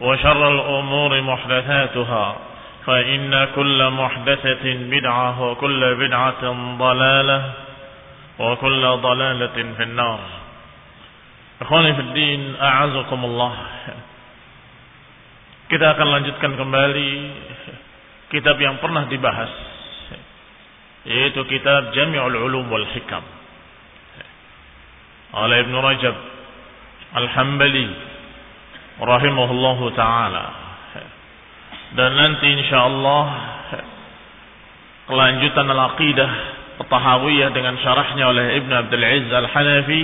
وشر الأمور محدثاتها فإن كل محدثة بدعة وكل بدعة ضلالة وكل ضلالة في النار Ikhwani fi din, a'azakumullah. Kita akan lanjutkan kembali kitab yang pernah dibahas yaitu kitab Jami'ul Ulum wal Hikam oleh Ibn Rajab Al-Hambali rahimahullahu taala. Dan nanti insyaallah kelanjutan al-aqidah Tahawiyah dengan syarahnya oleh Ibn Abdul Aziz Al-Hanafi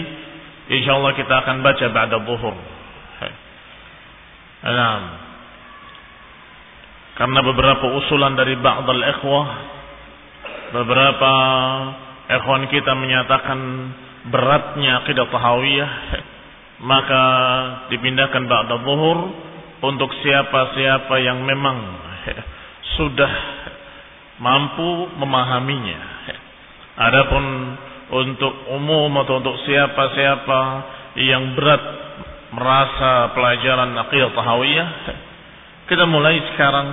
insyaallah kita akan baca ba'da dhuhur. Naam. Karena beberapa usulan dari ba'dal ikhwah beberapa ikhwan kita menyatakan beratnya akidah tahawiyah maka dipindahkan ba'da zuhur untuk siapa-siapa yang memang sudah mampu memahaminya. Adapun untuk umum atau untuk siapa-siapa yang berat merasa pelajaran aqidah tahawiyah, kita mulai sekarang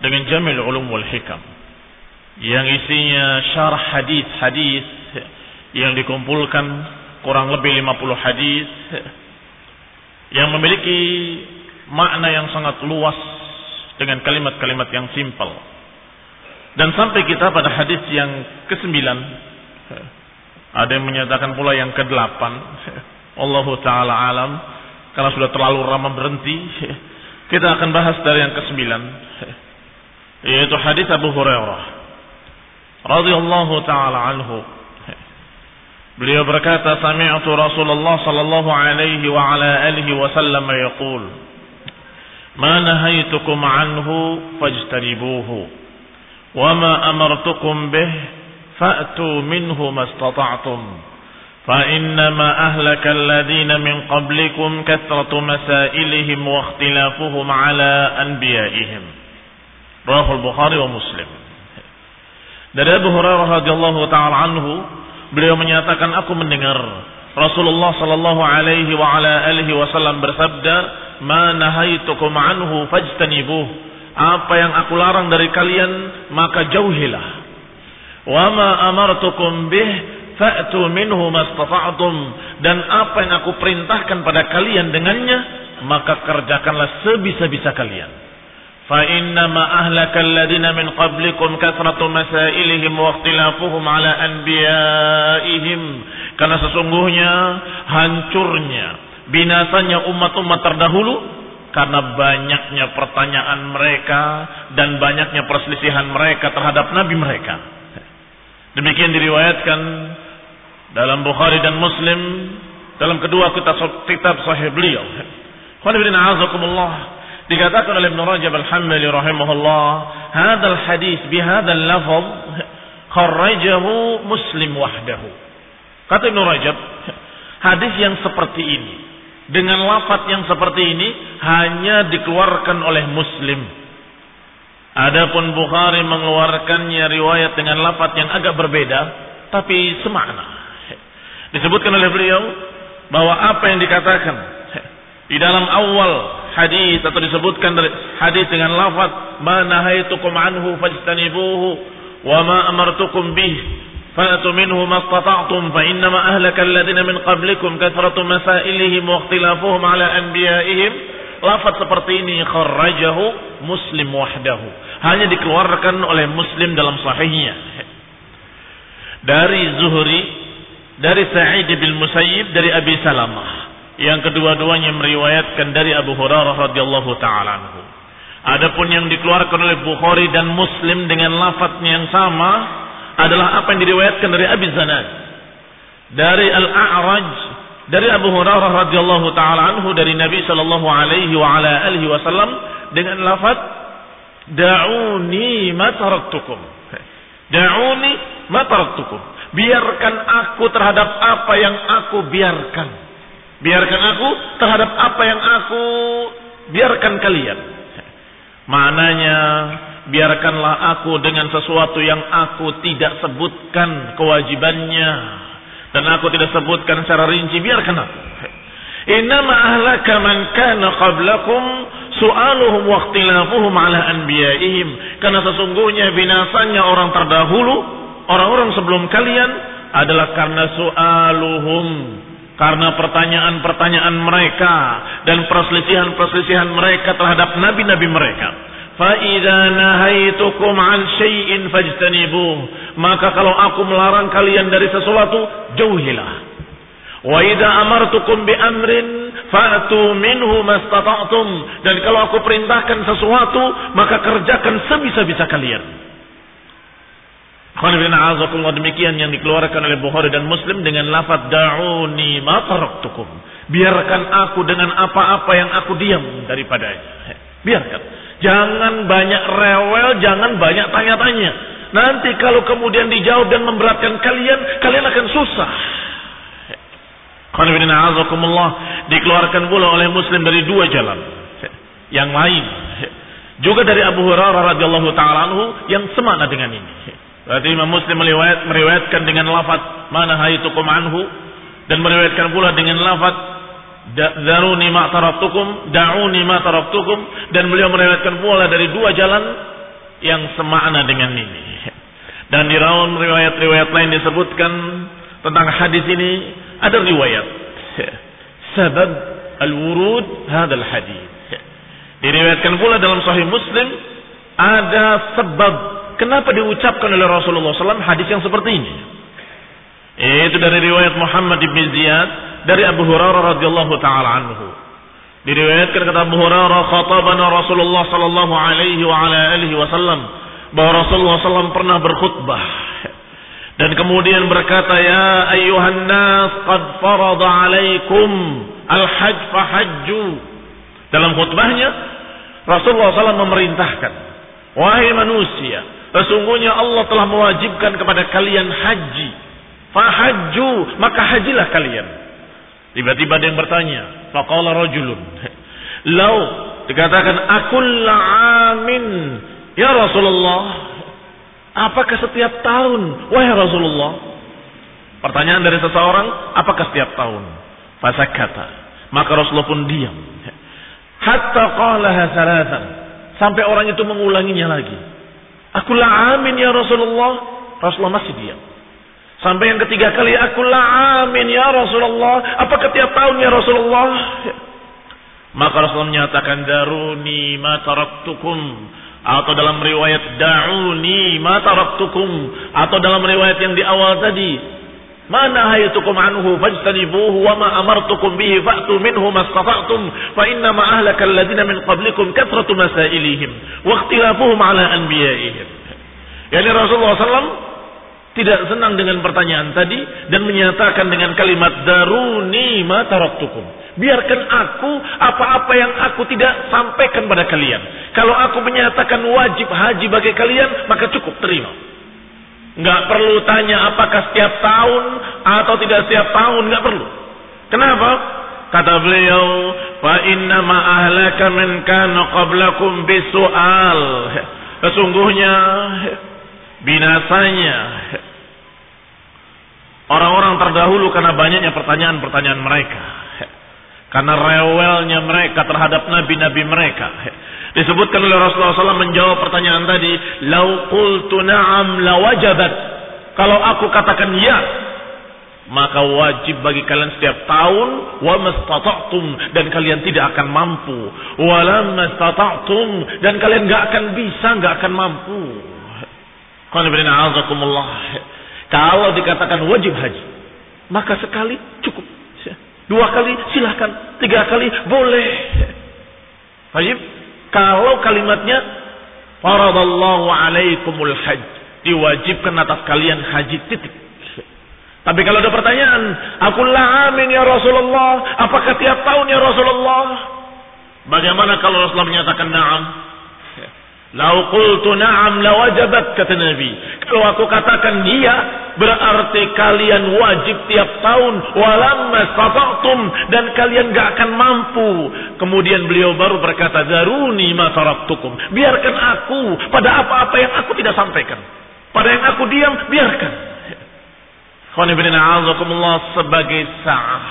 dengan Jamil Ulum wal Hikam yang isinya syarah hadis-hadis yang dikumpulkan kurang lebih 50 hadis yang memiliki makna yang sangat luas dengan kalimat-kalimat yang simpel. Dan sampai kita pada hadis yang ke-9 ada yang menyatakan pula yang ke-8 Allah taala alam karena sudah terlalu lama berhenti kita akan bahas dari yang ke-9 yaitu hadis Abu Hurairah radhiyallahu taala anhu Beliau berkata, "Sami'tu Rasulullah sallallahu alaihi wa ala alihi wasallam yaqul, "Ma nahaitukum anhu fajtanibuhu, wa ma amartukum bih fa'tu minhu mastata'tum." فإنما أهلك الذين من قبلكم كثرة مسائلهم واختلافهم على أنبيائهم رواه البخاري ومسلم dari Abu Hurairah radhiyallahu taala anhu beliau menyatakan aku mendengar Rasulullah sallallahu alaihi wa ala alihi wasallam bersabda, "Ma nahaitukum anhu fajtanibuh." Apa yang aku larang dari kalian maka jauhilah. Wa ma amartukum bih fa'tu minhu mastata'tum dan apa yang aku perintahkan pada kalian dengannya maka kerjakanlah sebisa-bisa kalian. Inna ahlaka alladhina min qablikum kathratu masailihim wa ikhtilafuhum ala anbiya'ihim karena sesungguhnya hancurnya binasanya umat-umat terdahulu karena banyaknya pertanyaan mereka dan banyaknya perselisihan mereka terhadap nabi mereka. Demikian diriwayatkan dalam Bukhari dan Muslim dalam kedua kitab, kitab sahih beliau. Dikatakan oleh Ibn Rajab Al-Hambali rahimahullah, "Hadzal hadis bi hadzal lafaz kharrajahu Muslim wahdahu." Kata Ibn Rajab, hadis yang seperti ini dengan lafaz yang seperti ini hanya dikeluarkan oleh Muslim. Adapun Bukhari mengeluarkannya riwayat dengan lafaz yang agak berbeda tapi semakna. Disebutkan oleh beliau bahwa apa yang dikatakan di dalam awal hadis atau disebutkan dari hadis dengan lafaz ma nahaitukum anhu fajtanibuhu wa ma amartukum bih fa'tu minhu mastata'tum fa innama ahlaka alladhina min qablikum kathratu masailihim wa ikhtilafuhum ala anbiya'ihim. Lafaz seperti ini kharrajahu muslim wahdahu. Hanya dikeluarkan oleh muslim dalam sahihnya. Dari Zuhri dari Sa'id bin Musayyib dari Abi Salamah yang kedua-duanya meriwayatkan dari Abu Hurairah radhiyallahu taala anhu. Adapun yang dikeluarkan oleh Bukhari dan Muslim dengan lafadznya yang sama adalah apa yang diriwayatkan dari Abi Zanad. Dari Al-A'raj dari Abu Hurairah radhiyallahu taala anhu dari Nabi sallallahu alaihi wa ala alihi wasallam dengan lafaz da'uni ma taraktukum. Da'uni ma taraktukum. Biarkan aku terhadap apa yang aku biarkan. Biarkan aku terhadap apa yang aku biarkan kalian. Maknanya biarkanlah aku dengan sesuatu yang aku tidak sebutkan kewajibannya dan aku tidak sebutkan secara rinci biarkan aku. Innama ahlaka man kana qablakum su'aluhum wa ikhtilafuhum ala anbiya'ihim. Karena sesungguhnya binasanya orang terdahulu, orang-orang sebelum kalian adalah karena su'aluhum karena pertanyaan-pertanyaan mereka dan perselisihan-perselisihan mereka terhadap nabi-nabi mereka. Fa'idha nahaitukum an syai'in fajtanibuh. Maka kalau aku melarang kalian dari sesuatu, jauhilah. Wa idza amartukum bi amrin fa'tu minhu mastata'tum. Dan kalau aku perintahkan sesuatu, maka kerjakan sebisa-bisa kalian. Demikian yang dikeluarkan oleh Bukhari dan Muslim dengan lafaz da'uni ma taraktukum. Biarkan aku dengan apa-apa yang aku diam daripadanya. Biarkan. Jangan banyak rewel, jangan banyak tanya-tanya. Nanti kalau kemudian dijawab dan memberatkan kalian, kalian akan susah. Dikeluarkan pula oleh Muslim dari dua jalan. Yang lain. Juga dari Abu Hurairah radhiyallahu taala yang semana dengan ini. Berarti Imam Muslim meriwayat, meriwayatkan dengan lafaz mana haitukum anhu dan meriwayatkan pula dengan lafaz daruni ma taraktukum da'uni ma taraktukum dan beliau meriwayatkan pula dari dua jalan yang semakna dengan ini. Dan di raun riwayat-riwayat lain disebutkan tentang hadis ini ada riwayat sebab al-wurud hadal hadis. Diriwayatkan pula dalam sahih Muslim ada sebab Kenapa diucapkan oleh Rasulullah SAW hadis yang seperti ini? Itu dari riwayat Muhammad bin Ziyad dari Abu Hurairah radhiyallahu taala anhu. Diriwayatkan kata Abu Hurairah khatabana Rasulullah sallallahu alaihi wa ala alihi wasallam bahwa Rasulullah SAW pernah berkhutbah dan kemudian berkata ya ayyuhan nas qad farada alaikum al-hajj fahajju dalam khutbahnya Rasulullah SAW memerintahkan wahai manusia Sesungguhnya Allah telah mewajibkan kepada kalian haji. Fahajju, maka hajilah kalian. Tiba-tiba ada yang bertanya. Faqala rajulun. Lau dikatakan akulla amin. Ya Rasulullah. Apakah setiap tahun? Wahai Rasulullah. Pertanyaan dari seseorang, apakah setiap tahun? kata. Maka Rasulullah pun diam. Hatta qalaha salatan. Sampai orang itu mengulanginya lagi. Akulah amin ya Rasulullah. Rasulullah masih diam. Sampai yang ketiga kali akulah amin ya Rasulullah. Apa tiap tahun ya Rasulullah? Maka Rasulullah menyatakan daruni ma taraktukum atau dalam riwayat da'uni ma taraktukum atau dalam riwayat yang di awal tadi Mana hayatukum anhu fajtanibuhu wa ma amartukum bihi fa'tu minhu mastata'tum fa inna ma ahlaka alladhina min qablikum kathratu masailihim wa ikhtilafuhum ala anbiya'ihim. Yani Rasulullah SAW tidak senang dengan pertanyaan tadi dan menyatakan dengan kalimat daruni ma taraktukum. Biarkan aku apa-apa yang aku tidak sampaikan pada kalian. Kalau aku menyatakan wajib haji bagi kalian, maka cukup terima. Nggak perlu tanya apakah setiap tahun atau tidak setiap tahun, nggak perlu. Kenapa? Kata beliau, fa inna ma ahlaka min kana qablakum bisual. Sesungguhnya binasanya orang-orang terdahulu karena banyaknya pertanyaan-pertanyaan mereka. Karena rewelnya mereka terhadap nabi-nabi mereka. Disebutkan oleh Rasulullah SAW menjawab pertanyaan tadi. Lau qultu na'am lawajabat. Kalau aku katakan ya, maka wajib bagi kalian setiap tahun wa mastata'tum dan kalian tidak akan mampu wa lam mastata'tum dan kalian nggak akan bisa nggak akan mampu kalau dikatakan wajib haji maka sekali cukup dua kali silahkan tiga kali boleh wajib kalau kalimatnya faradallahu alaikumul hajj diwajibkan atas kalian haji titik tapi kalau ada pertanyaan, aku amin ya Rasulullah, apakah tiap tahun ya Rasulullah? Bagaimana kalau Rasulullah menyatakan na'am? Lau qultu na'am lawajabat kata Nabi. Kalau aku katakan iya, berarti kalian wajib tiap tahun walamma stata'tum dan kalian gak akan mampu. Kemudian beliau baru berkata, "Daruni ma taraktukum." Biarkan aku pada apa-apa yang aku tidak sampaikan. Pada yang aku diam, biarkan sebagai sah.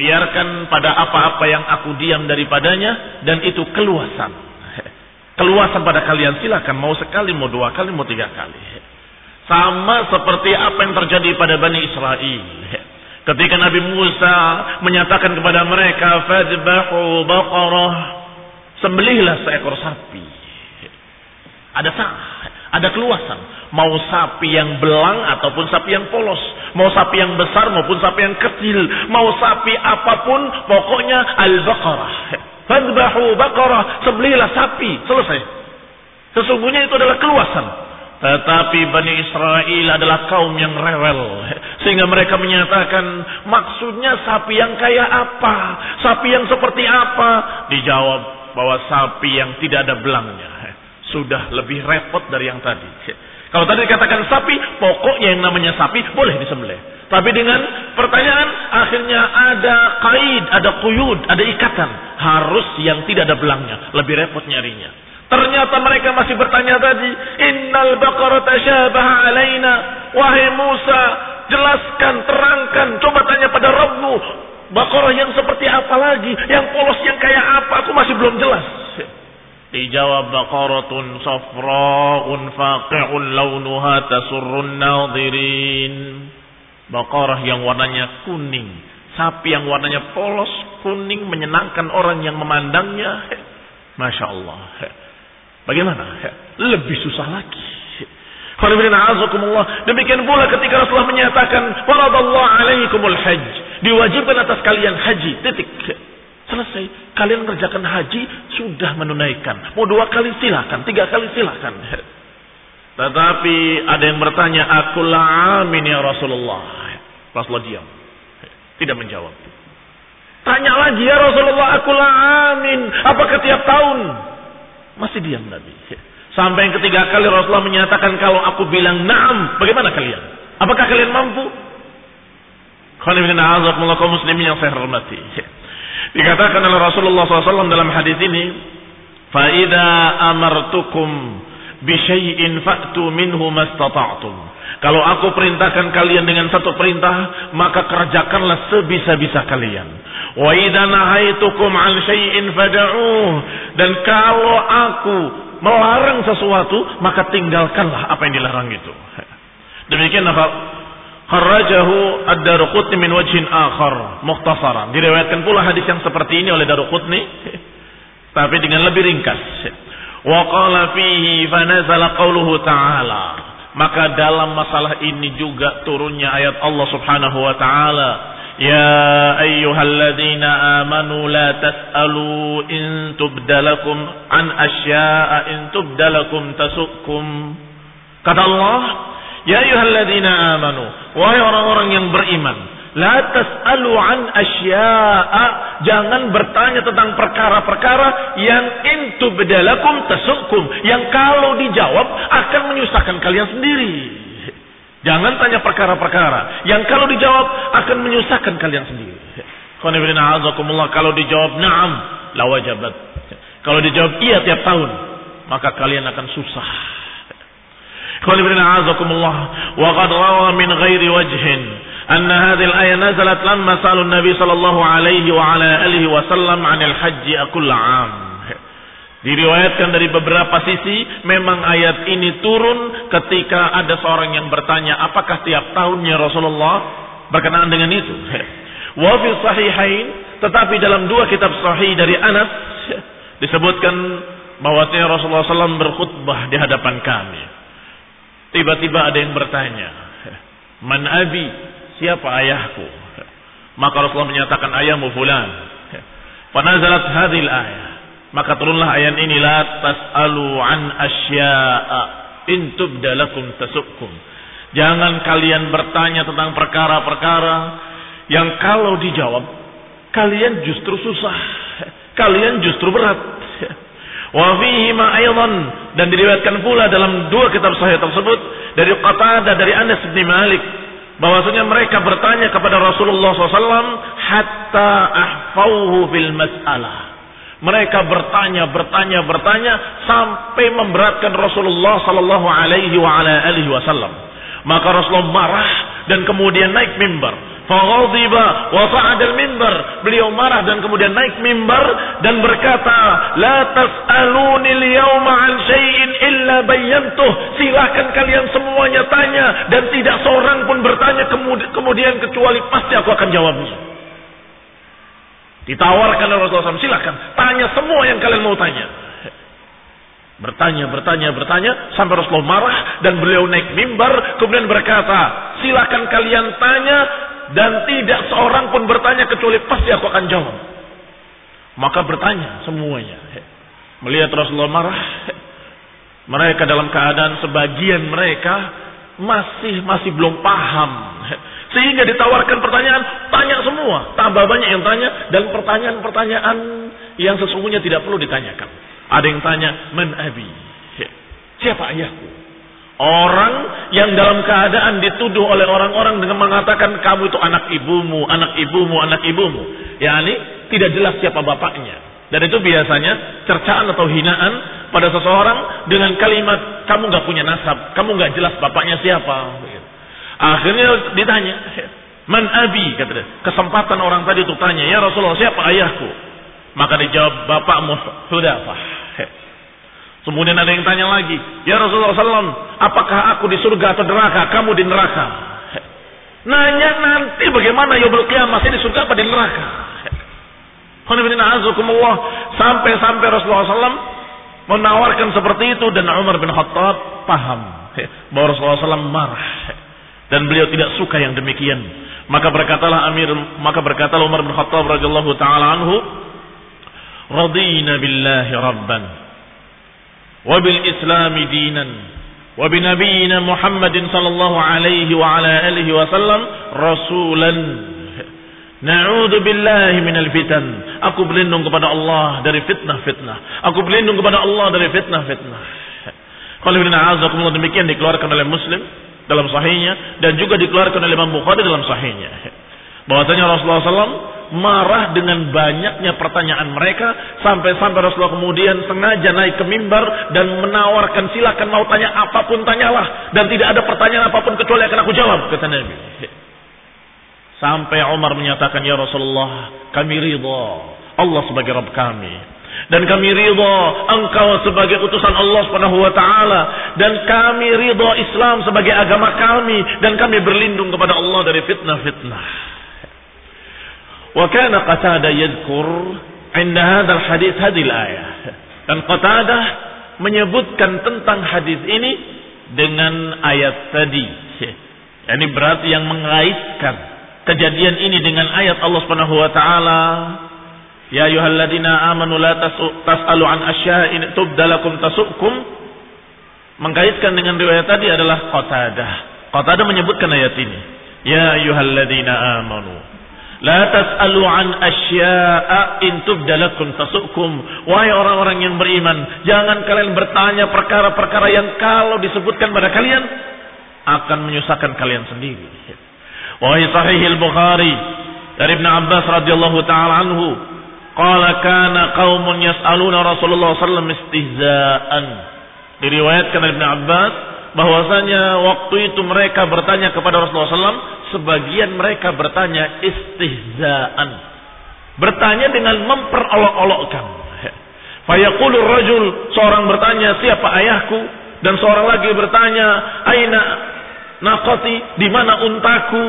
Biarkan pada apa-apa yang aku diam daripadanya dan itu keluasan. Keluasan pada kalian silakan mau sekali, mau dua kali, mau tiga kali. Sama seperti apa yang terjadi pada Bani Israel. Ketika Nabi Musa menyatakan kepada mereka, "Fadbahu baqarah." Sembelihlah seekor sapi. Ada sah, ada keluasan Mau sapi yang belang ataupun sapi yang polos. Mau sapi yang besar maupun sapi yang kecil. Mau sapi apa pun pokoknya al-baqarah. Fadbahu baqarah. Sembelilah sapi. Selesai. Sesungguhnya itu adalah keluasan. Tetapi Bani Israel adalah kaum yang rewel. Sehingga mereka menyatakan maksudnya sapi yang kayak apa? Sapi yang seperti apa? Dijawab bahwa sapi yang tidak ada belangnya. Sudah lebih repot dari yang tadi. Kalau tadi dikatakan sapi, pokoknya yang namanya sapi boleh disembelih. Tapi dengan pertanyaan, akhirnya ada kaid, ada kuyud, ada ikatan. Harus yang tidak ada belangnya. Lebih repot nyarinya. Ternyata mereka masih bertanya tadi, Innal baqara tashabaha alaina. Wahai Musa, jelaskan, terangkan, coba tanya pada Rabbu. Baqarah yang seperti apa lagi? Yang polos yang kayak apa? Aku masih belum jelas. Dijawab baqaratun safra'un faqi'un launuha tasurrun nadirin. Baqarah yang warnanya kuning. Sapi yang warnanya polos, kuning, menyenangkan orang yang memandangnya. Masya Allah. Bagaimana? Lebih susah lagi. Demikian pula ketika Rasulullah menyatakan, Waradallah alaikumul hajj. Diwajibkan atas kalian haji. Titik. Selesai. Kalian mengerjakan haji, sudah menunaikan. Mau dua kali silahkan, tiga kali silahkan. Tetapi ada yang bertanya, aku amin ya Rasulullah. Rasulullah diam. Tidak menjawab. Tanya lagi ya Rasulullah, aku amin. Apakah tiap tahun? Masih diam Nabi. Sampai yang ketiga kali Rasulullah menyatakan kalau aku bilang naam, bagaimana kalian? Apakah kalian mampu? Muslimin yang saya hormati. Dikatakan oleh Rasulullah SAW dalam hadis ini, "Faida amartukum bisyai'in fa'tu minhu mastata'tum." Kalau aku perintahkan kalian dengan satu perintah, maka kerjakanlah sebisa-bisa kalian. Wa idza nahaitukum 'an syai'in fad'uh. Dan kalau aku melarang sesuatu, maka tinggalkanlah apa yang dilarang itu. Demikian Kharrajahu ad-Daruqutni min wajhin akhar mukhtasaran. Diriwayatkan pula hadis yang seperti ini oleh Daruqutni tapi dengan lebih ringkas. Wa qala fihi fa nazala qauluhu ta'ala. Maka dalam masalah ini juga turunnya ayat Allah Subhanahu wa taala, "Ya ayyuhalladzina amanu la tas'alu in tubdalakum an asya'a in tubdalakum tasukkum." Kata Allah, Ya ayyuhalladzina amanu, wahai orang-orang yang beriman, La tas'alu an asya'a. Jangan bertanya tentang perkara-perkara yang intu bedalakum tasukum. Yang kalau dijawab akan menyusahkan kalian sendiri. Jangan tanya perkara-perkara. Yang kalau dijawab akan menyusahkan kalian sendiri. Kalau dijawab na'am. La wajabat. Kalau dijawab iya tiap tahun. Maka kalian akan susah. Wa qad rawa min ghairi wajhin anna hadhil الآية nazalat lamma salun Nabi sallallahu alaihi wa ala alihi وسلم عن الحج akulla am. Diriwayatkan dari beberapa sisi, memang ayat ini turun ketika ada seorang yang bertanya, apakah tiap tahunnya Rasulullah berkenaan dengan itu? Wa fi sahihain, tetapi dalam dua kitab sahih dari Anas disebutkan bahwasanya Rasulullah SAW berkhutbah di hadapan kami. Tiba-tiba ada yang bertanya, Man abi siapa ayahku? Maka Rasulullah menyatakan ayahmu fulan. Panazalat hadil ayah. Maka turunlah ayat ini la tas'alu an asya'a in tubdalakum tasukkum. Jangan kalian bertanya tentang perkara-perkara yang kalau dijawab kalian justru susah. Kalian justru berat. Wa fihi ma dan diriwayatkan pula dalam dua kitab sahih tersebut dari Qatadah dari Anas bin Malik bahwasanya mereka bertanya kepada Rasulullah SAW hatta ahfauhu fil mas'alah. Mereka bertanya, bertanya, bertanya sampai memberatkan Rasulullah Sallallahu Alaihi Wasallam. Maka Rasulullah marah dan kemudian naik mimbar Faghadiba wa sa'adal mimbar. Beliau marah dan kemudian naik mimbar dan berkata, "La tas'aluni al-yawma 'an syai'in illa bayyantuh." Silakan kalian semuanya tanya dan tidak seorang pun bertanya kemudian kecuali pasti aku akan jawabnya. Ditawarkan oleh Rasulullah SAW, silakan tanya semua yang kalian mau tanya. Bertanya, bertanya, bertanya sampai Rasulullah marah dan beliau naik mimbar kemudian berkata, silakan kalian tanya dan tidak seorang pun bertanya kecuali pasti aku akan jawab. Maka bertanya semuanya. Melihat Rasulullah marah, mereka dalam keadaan sebagian mereka masih masih belum paham. Sehingga ditawarkan pertanyaan, tanya semua. Tambah banyak yang tanya dan pertanyaan-pertanyaan yang sesungguhnya tidak perlu ditanyakan. Ada yang tanya, "Man abi?" Siapa ayahku? Orang yang dalam keadaan dituduh oleh orang-orang dengan mengatakan kamu itu anak ibumu, anak ibumu, anak ibumu. Ya ini tidak jelas siapa bapaknya. Dan itu biasanya cercaan atau hinaan pada seseorang dengan kalimat kamu nggak punya nasab, kamu nggak jelas bapaknya siapa. Akhirnya ditanya, man abi kata dia. Kesempatan orang tadi untuk tanya, ya Rasulullah siapa ayahku? Maka dijawab bapakmu Hudafah. Kemudian ada yang tanya lagi, ya Rasulullah SAW, apakah aku di surga atau neraka? Kamu di neraka. Nanya nanti bagaimana yobel kiamat di surga apa di neraka? Sampai-sampai Rasulullah SAW menawarkan seperti itu dan Umar bin Khattab paham bahwa Rasulullah SAW marah dan beliau tidak suka yang demikian. Maka berkatalah Amir, maka berkatalah Umar bin Khattab radhiyallahu taala anhu, "Radina billahi rabban." وبالإسلام دينا وبنبينا محمد صلى الله عليه وعلى آله وسلم رسولا Na'udzu billahi minal fitan. Aku berlindung kepada Allah dari fitnah-fitnah. Aku berlindung kepada Allah dari fitnah-fitnah. Kalau bin demikian dikeluarkan oleh Muslim dalam sahihnya dan juga dikeluarkan oleh Imam Bukhari dalam sahihnya. Bahwasanya Rasulullah SAW marah dengan banyaknya pertanyaan mereka sampai-sampai Rasulullah kemudian sengaja naik ke mimbar dan menawarkan silakan mau tanya apa pun tanyalah dan tidak ada pertanyaan apa pun kecuali akan aku jawab kata Nabi. Sampai Umar menyatakan ya Rasulullah kami ridha Allah sebagai Rabb kami dan kami ridha engkau sebagai utusan Allah Subhanahu wa taala dan kami ridha Islam sebagai agama kami dan kami berlindung kepada Allah dari fitnah-fitnah. وكان قتادة يذكر عند هذا الحديث hadis الآية. Dan Qatadah menyebutkan tentang hadis ini dengan ayat tadi. Ini yani berarti yang mengaitkan kejadian ini dengan ayat Allah Subhanahu wa taala Ya ayyuhalladzina amanu la tas'alu an asya'in tubdalakum tasukum Mengkaitkan dengan riwayat tadi adalah Qatadah. Qatadah menyebutkan ayat ini. Ya ayyuhalladzina amanu. La tas'alu an asya'a in tubdalakum tasukum. Wahai orang-orang yang beriman, jangan kalian bertanya perkara-perkara yang kalau disebutkan pada kalian akan menyusahkan kalian sendiri. Wahai sahih al-Bukhari dari Ibn Abbas radhiyallahu taala anhu, qala kana qaumun yas'aluna Rasulullah sallallahu alaihi wasallam istihza'an. Diriwayatkan dari Ibn Abbas bahwasanya waktu itu mereka bertanya kepada Rasulullah SAW, sebagian mereka bertanya istihzaan. Bertanya dengan memperolok-olokkan. Fayaqulur rajul, seorang bertanya, siapa ayahku? Dan seorang lagi bertanya, aina naqati, di mana untaku?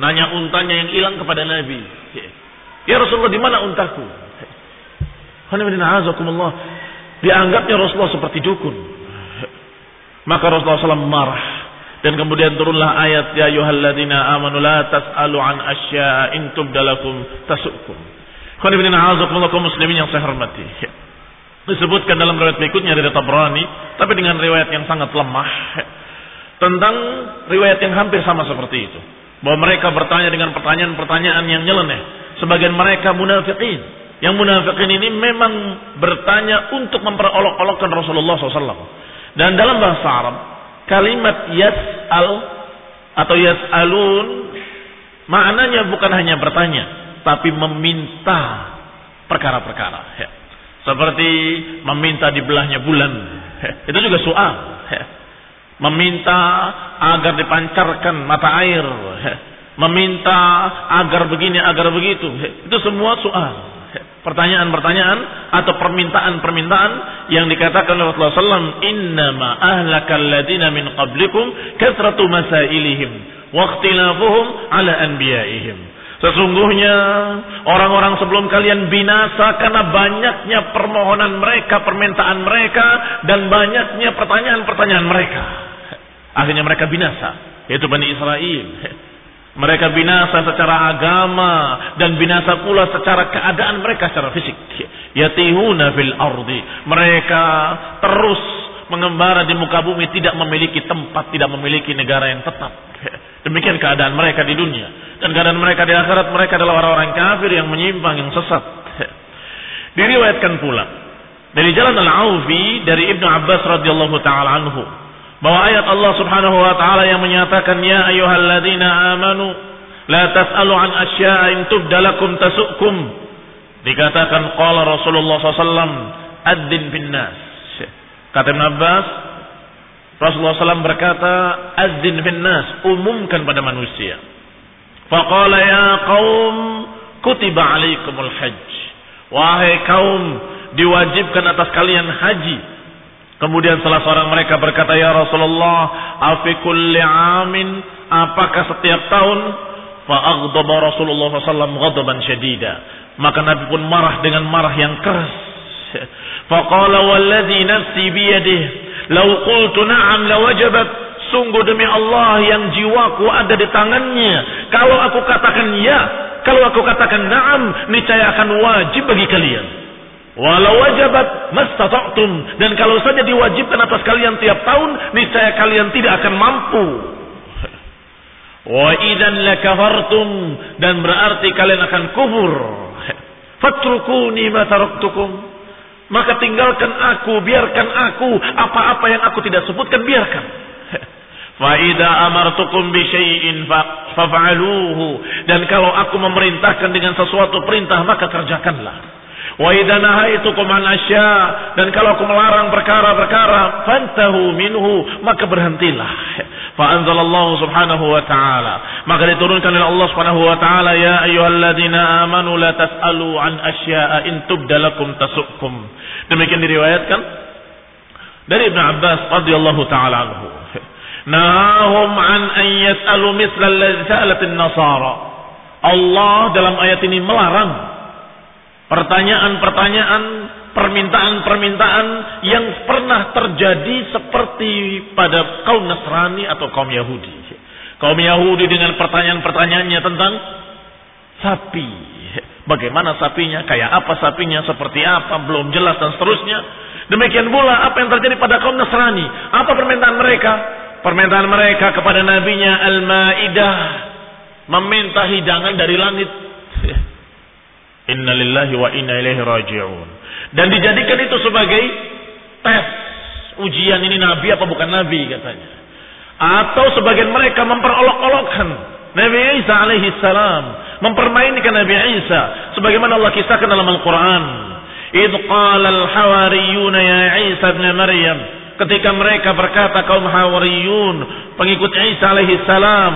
Nanya untanya yang hilang kepada Nabi. Ya Rasulullah, di mana untaku? Dianggapnya Rasulullah seperti dukun. Maka Rasulullah SAW marah. Dan kemudian turunlah ayat ya ayyuhalladzina amanu la tas'alu an in tubdalakum tasukum. Muslimin yang saya hormati. Disebutkan dalam riwayat berikutnya dari Tabrani, tapi dengan riwayat yang sangat lemah tentang riwayat yang hampir sama seperti itu. Bahwa mereka bertanya dengan pertanyaan-pertanyaan yang nyeleneh. Sebagian mereka munafikin. Yang munafikin ini memang bertanya untuk memperolok-olokkan Rasulullah SAW. Dan dalam bahasa Arab, kalimat yas'al atau yas'alun maknanya bukan hanya bertanya, tapi meminta perkara-perkara. Ya. Seperti meminta dibelahnya bulan. Ya. Itu juga soal. Ya. Meminta agar dipancarkan mata air. Meminta agar begini, agar begitu. Itu semua soal pertanyaan-pertanyaan atau permintaan-permintaan yang dikatakan oleh Rasulullah SAW innama ahlakal ladina min qablikum kasratu masailihim wa ikhtilafuhum ala anbiyaihim Sesungguhnya orang-orang sebelum kalian binasa karena banyaknya permohonan mereka, permintaan mereka, dan banyaknya pertanyaan-pertanyaan mereka. Akhirnya mereka binasa, yaitu Bani Israel. Mereka binasa secara agama dan binasa pula secara keadaan mereka secara fisik. Yatihuna fil ardi. Mereka terus mengembara di muka bumi tidak memiliki tempat, tidak memiliki negara yang tetap. Demikian keadaan mereka di dunia. Dan keadaan mereka di akhirat mereka adalah orang-orang kafir yang menyimpang, yang sesat. Diriwayatkan pula dari jalan Al-Aufi dari Ibnu Abbas radhiyallahu taala anhu bahwa ayat Allah Subhanahu wa taala yang menyatakan ya ayyuhalladzina amanu la tas'alu an asya'a in tubdalakum tasukum. Dikatakan qala Rasulullah SAW adzin bin nas. Kata Ibn Abbas Rasulullah SAW berkata adzin bin nas umumkan pada manusia. Faqala ya qaum kutiba alaikumul hajj. Wahai kaum diwajibkan atas kalian haji Kemudian salah seorang mereka berkata, Ya Rasulullah, afi kulli amin, apakah setiap tahun? Fa'aghdaba Rasulullah SAW ghadaban syadida. Maka Nabi pun marah dengan marah yang keras. Faqala walladhi nafsi biyadih, lau qultu na'am lawajabat. Sungguh demi Allah yang jiwaku ada di tangannya. Kalau aku katakan ya, kalau aku katakan na'am, niscaya akan wajib bagi kalian. Walau wajabat mastata'tum dan kalau saja diwajibkan atas kalian tiap tahun niscaya kalian tidak akan mampu. Wa idan lakafartum dan berarti kalian akan kufur. Fatrukuni ma taraktukum. Maka tinggalkan aku, biarkan aku apa-apa yang aku tidak sebutkan biarkan. Faida amartukum bi syai'in faf'aluhu dan kalau aku memerintahkan dengan sesuatu perintah maka kerjakanlah. Wa idza nahaitukum an asya dan kalau aku melarang perkara-perkara fantahu minhu maka berhentilah. Fa anzalallahu subhanahu wa ta'ala. Maka diturunkan oleh Allah subhanahu wa ta'ala ya ayyuhalladzina amanu la tas'alu an asya'a in tubdalakum tasukum. Demikian diriwayatkan dari Ibn Abbas radhiyallahu taala anhu. Nahum an an yas'alu misla alladhi sa'alat an-nasara. Allah dalam ayat ini melarang pertanyaan-pertanyaan, permintaan-permintaan yang pernah terjadi seperti pada kaum Nasrani atau kaum Yahudi. Kaum Yahudi dengan pertanyaan-pertanyaannya tentang sapi. Bagaimana sapinya, kayak apa sapinya, seperti apa, belum jelas dan seterusnya. Demikian pula apa yang terjadi pada kaum Nasrani. Apa permintaan mereka? permintaan mereka kepada nabinya Al-Maidah meminta hidangan dari langit. Inna lillahi wa inna ilaihi raji'un. Dan dijadikan itu sebagai tes ujian ini nabi apa bukan nabi katanya. Atau sebagian mereka memperolok-olokkan Nabi Isa alaihi salam, mempermainkan Nabi Isa sebagaimana Allah kisahkan dalam Al-Qur'an. Idh qala al-hawariyun ya Isa ibn Maryam ketika mereka berkata kaum Hawariyun pengikut Isa alaihi salam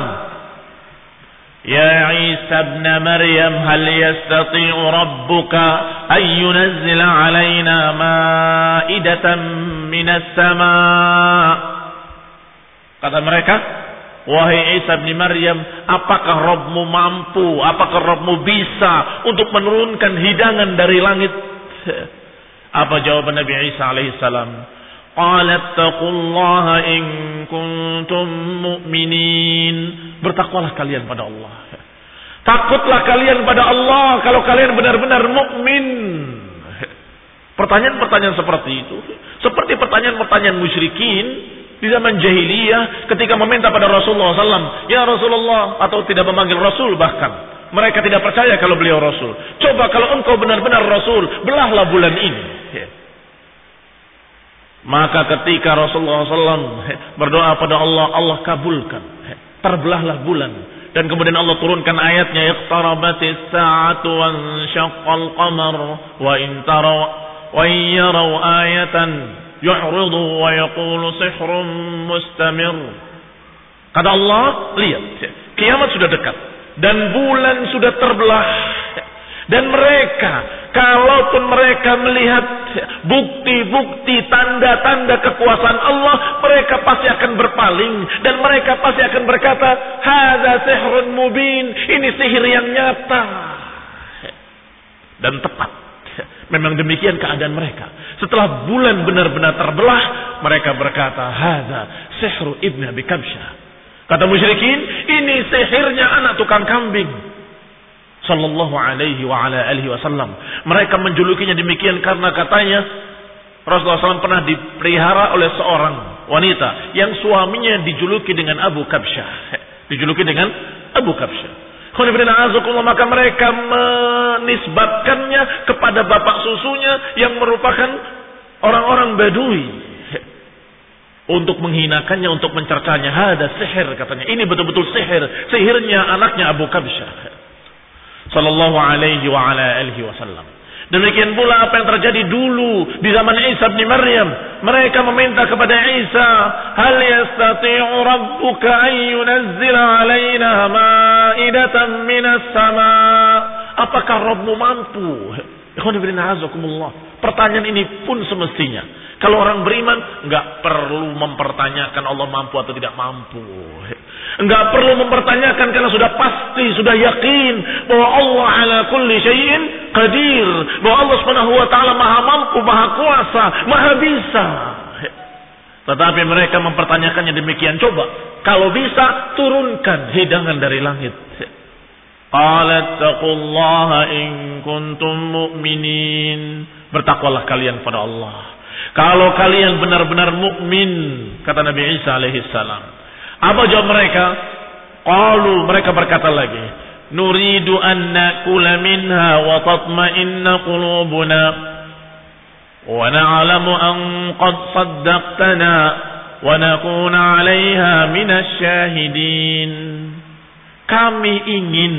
Ya Isa ibn Maryam hal yastati'u rabbuka an yunzila alaina ma'idatan minas sama Kata mereka Wahai Isa bin Maryam, apakah Rabbmu mampu, apakah Rabbmu bisa untuk menurunkan hidangan dari langit? Apa jawaban Nabi Isa alaihissalam? Qalat taqullaha in kuntum mu'minin. Bertakwalah kalian pada Allah. Takutlah kalian pada Allah kalau kalian benar-benar mukmin. Pertanyaan-pertanyaan seperti itu, seperti pertanyaan-pertanyaan musyrikin di zaman jahiliyah ketika meminta pada Rasulullah SAW, ya Rasulullah atau tidak memanggil Rasul bahkan mereka tidak percaya kalau beliau Rasul. Coba kalau engkau benar-benar Rasul, belahlah bulan ini. Maka ketika Rasulullah SAW berdoa pada Allah, Allah kabulkan. Terbelahlah bulan. Dan kemudian Allah turunkan ayatnya, Iqtarabatis sa'atu wa syaqqal qamar wa intaraw wa yaraw ayatan yu'ridu wa yaqulu sihrun mustamir. Kata Allah, lihat, kiamat sudah dekat dan bulan sudah terbelah. Dan mereka, kalaupun mereka melihat bukti-bukti, tanda-tanda kekuasaan Allah, mereka pasti akan berpaling dan mereka pasti akan berkata, "Hadza sihrun mubin." Ini sihir yang nyata. Dan tepat. Memang demikian keadaan mereka. Setelah bulan benar-benar terbelah, mereka berkata, "Hadza sihru ibnu Abi Kabsyah." Kata musyrikin, ini sihirnya anak tukang kambing. Sallallahu alaihi wa ala alihi wasallam. Mereka menjulukinya demikian karena katanya Rasulullah SAW pernah dipelihara oleh seorang wanita yang suaminya dijuluki dengan Abu Kabsyah. Dijuluki dengan Abu Kabsyah. Maka mereka menisbatkannya kepada bapak susunya yang merupakan orang-orang Badui. Untuk menghinakannya, untuk mencercanya. Ada sihir katanya. Ini betul-betul sihir. Sihirnya anaknya Abu Kabsyah. Sallallahu alaihi wa ala alihi wasallam. Demikian pula apa yang terjadi dulu di zaman Isa bin Maryam. Mereka meminta kepada Isa, "Hal yastati'u rabbuka an yunazzila 'alaina ma'idatan minas sama?" Apakah Rabbmu mampu? Pertanyaan ini pun semestinya. Kalau orang beriman, nggak perlu mempertanyakan Allah mampu atau tidak mampu. Enggak perlu mempertanyakan karena sudah pasti, sudah yakin bahwa Allah ala kulli syai'in qadir. Bahwa Allah Subhanahu wa taala Maha mampu, Maha kuasa, Maha bisa. Tetapi mereka mempertanyakannya demikian. Coba, kalau bisa turunkan hidangan dari langit. Qalat in kuntum mu'minin. Bertakwalah kalian pada Allah. Kalau kalian benar-benar mukmin, kata Nabi Isa alaihi salam. Apa jawab mereka? Qalu mereka berkata lagi, nuridu an nakula minha wa tatma'inna qulubuna wa na'lamu an qad saddaqtana wa nakuna 'alayha minasyahidin. Kami ingin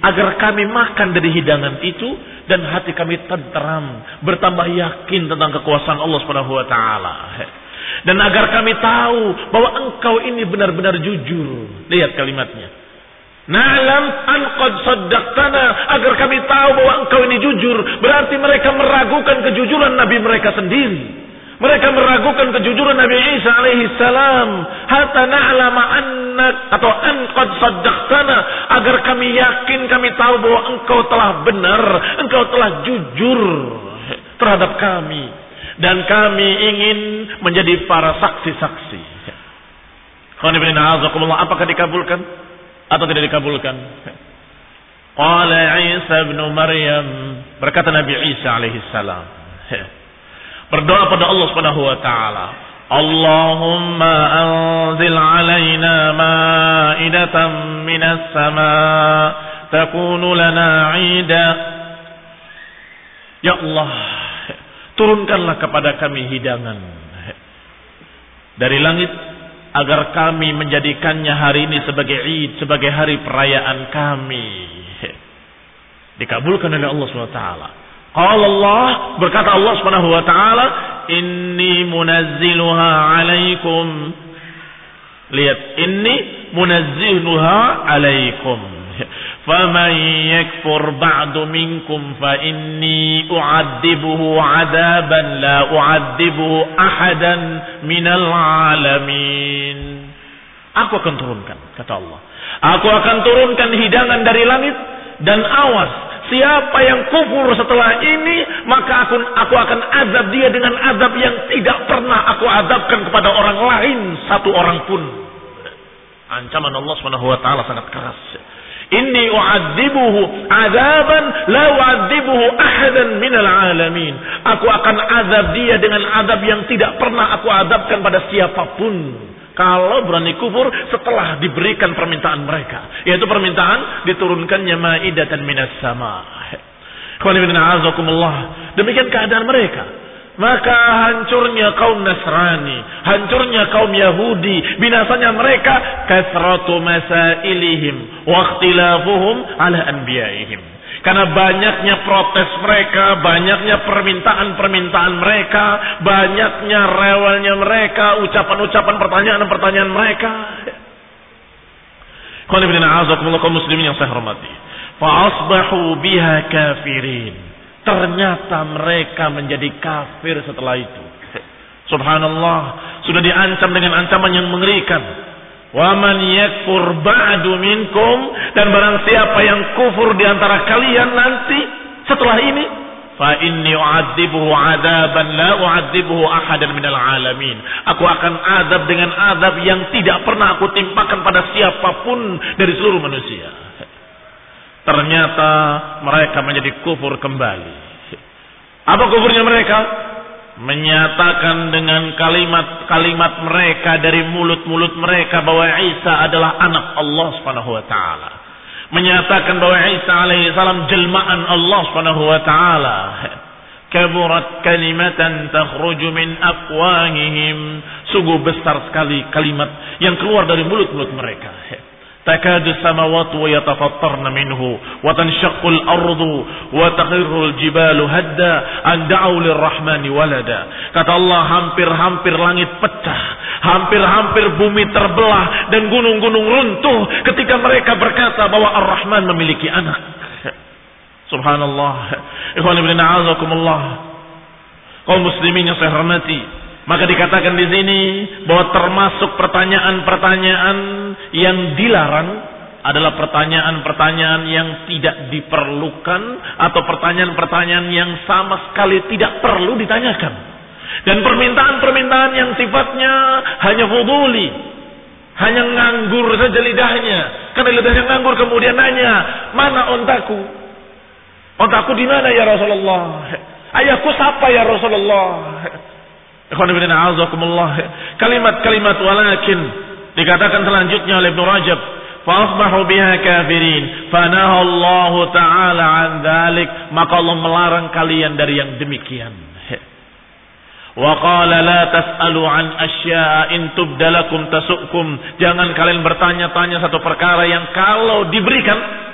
agar kami makan dari hidangan itu dan hati kami tenteram, bertambah yakin tentang kekuasaan Allah Subhanahu wa taala. Dan agar kami tahu bahwa engkau ini benar-benar jujur. Lihat kalimatnya. Na'lam an qad saddaqtana agar kami tahu bahwa engkau ini jujur, berarti mereka meragukan kejujuran nabi mereka sendiri. Mereka meragukan kejujuran Nabi Isa alaihi salam. Hatta na'lama annak atau an qad saddaqtana agar kami yakin kami tahu bahwa engkau telah benar, engkau telah jujur terhadap kami dan kami ingin menjadi para saksi-saksi. Apakah dikabulkan atau tidak dikabulkan? Qala Isa bin Maryam berkata Nabi Isa alaihi salam berdoa pada Allah Subhanahu wa taala Allahumma anzil alaina ma'idatan minas sama takunu lana 'ida Ya Allah turunkanlah kepada kami hidangan dari langit agar kami menjadikannya hari ini sebagai Id, sebagai hari perayaan kami. Dikabulkan oleh Allah SWT. Qala Allah berkata Allah Subhanahu wa taala, "Inni munazziluha 'alaikum." Lihat, "Inni munazziluha 'alaikum." فمن يكفر بعد منكم فإني أعذبه عذابا لا أعذبه أحدا من العالمين Aku akan turunkan, kata Allah. Aku akan turunkan hidangan dari langit dan awas. Siapa yang kufur setelah ini, maka aku, aku akan azab dia dengan azab yang tidak pernah aku azabkan kepada orang lain satu orang pun. Ancaman Allah Subhanahu wa taala sangat keras. Inni u'adzibuhu azaban la u'adzibuhu ahadan minal alamin. Aku akan azab dia dengan azab yang tidak pernah aku azabkan pada siapa pun. Kalau berani kufur setelah diberikan permintaan mereka. Yaitu permintaan diturunkannya ma'idatan minas sama. Demikian keadaan mereka. Maka hancurnya kaum Nasrani, hancurnya kaum Yahudi, binasanya mereka kasratu masailihim wa ikhtilafuhum ala anbiyaihim. Karena banyaknya protes mereka, banyaknya permintaan-permintaan mereka, banyaknya rewelnya mereka, ucapan-ucapan pertanyaan-pertanyaan mereka. kaum muslimin yang saya hormati. Fa asbahu biha kafirin. Ternyata mereka menjadi kafir setelah itu. Subhanallah, sudah diancam dengan ancaman yang mengerikan. Waman yakfur ba'du minkum dan barang siapa yang kufur di antara kalian nanti setelah ini fa inni u'adzibuhu 'adaban la u'adzibuhu ahadan minal alamin. Aku akan azab dengan azab yang tidak pernah aku timpakan pada siapa pun dari seluruh manusia. Ternyata mereka menjadi kufur kembali. Apa kufurnya mereka? Menyatakan dengan kalimat-kalimat mereka dari mulut-mulut mereka bahwa Isa adalah anak Allah Subhanahu wa taala. Menyatakan bahwa Isa alaihi salam jelmaan Allah Subhanahu wa taala. Kaburat kalimatan takhruju min afwahihim. Sungguh besar sekali kalimat yang keluar dari mulut-mulut mereka. تكاد السماوات ويتفطرن منه وتنشق الأرض وتخر الجبال هدا أن دعوا للرحمن ولدا kata Allah hampir-hampir langit pecah hampir-hampir bumi terbelah dan gunung-gunung runtuh ketika mereka berkata bahwa Ar-Rahman memiliki anak subhanallah ikhwan ibn a'azakumullah kaum muslimin yang saya hormati maka dikatakan di sini bahwa termasuk pertanyaan-pertanyaan yang dilarang adalah pertanyaan-pertanyaan yang tidak diperlukan atau pertanyaan-pertanyaan yang sama sekali tidak perlu ditanyakan. Dan permintaan-permintaan yang sifatnya hanya fuduli, hanya nganggur saja lidahnya. Karena lidahnya nganggur kemudian nanya, mana ontaku? Ontaku di mana ya Rasulullah? Ayahku siapa ya Rasulullah? Kalimat-kalimat walakin dikatakan selanjutnya oleh Ibnu Rajab Fa'asbahu biha kafirin Allah ta'ala an dhalik Maka Allah melarang kalian dari yang demikian Wa qala la tas'alu an asya'a in tubdalakum tasukum Jangan kalian bertanya-tanya satu perkara yang kalau diberikan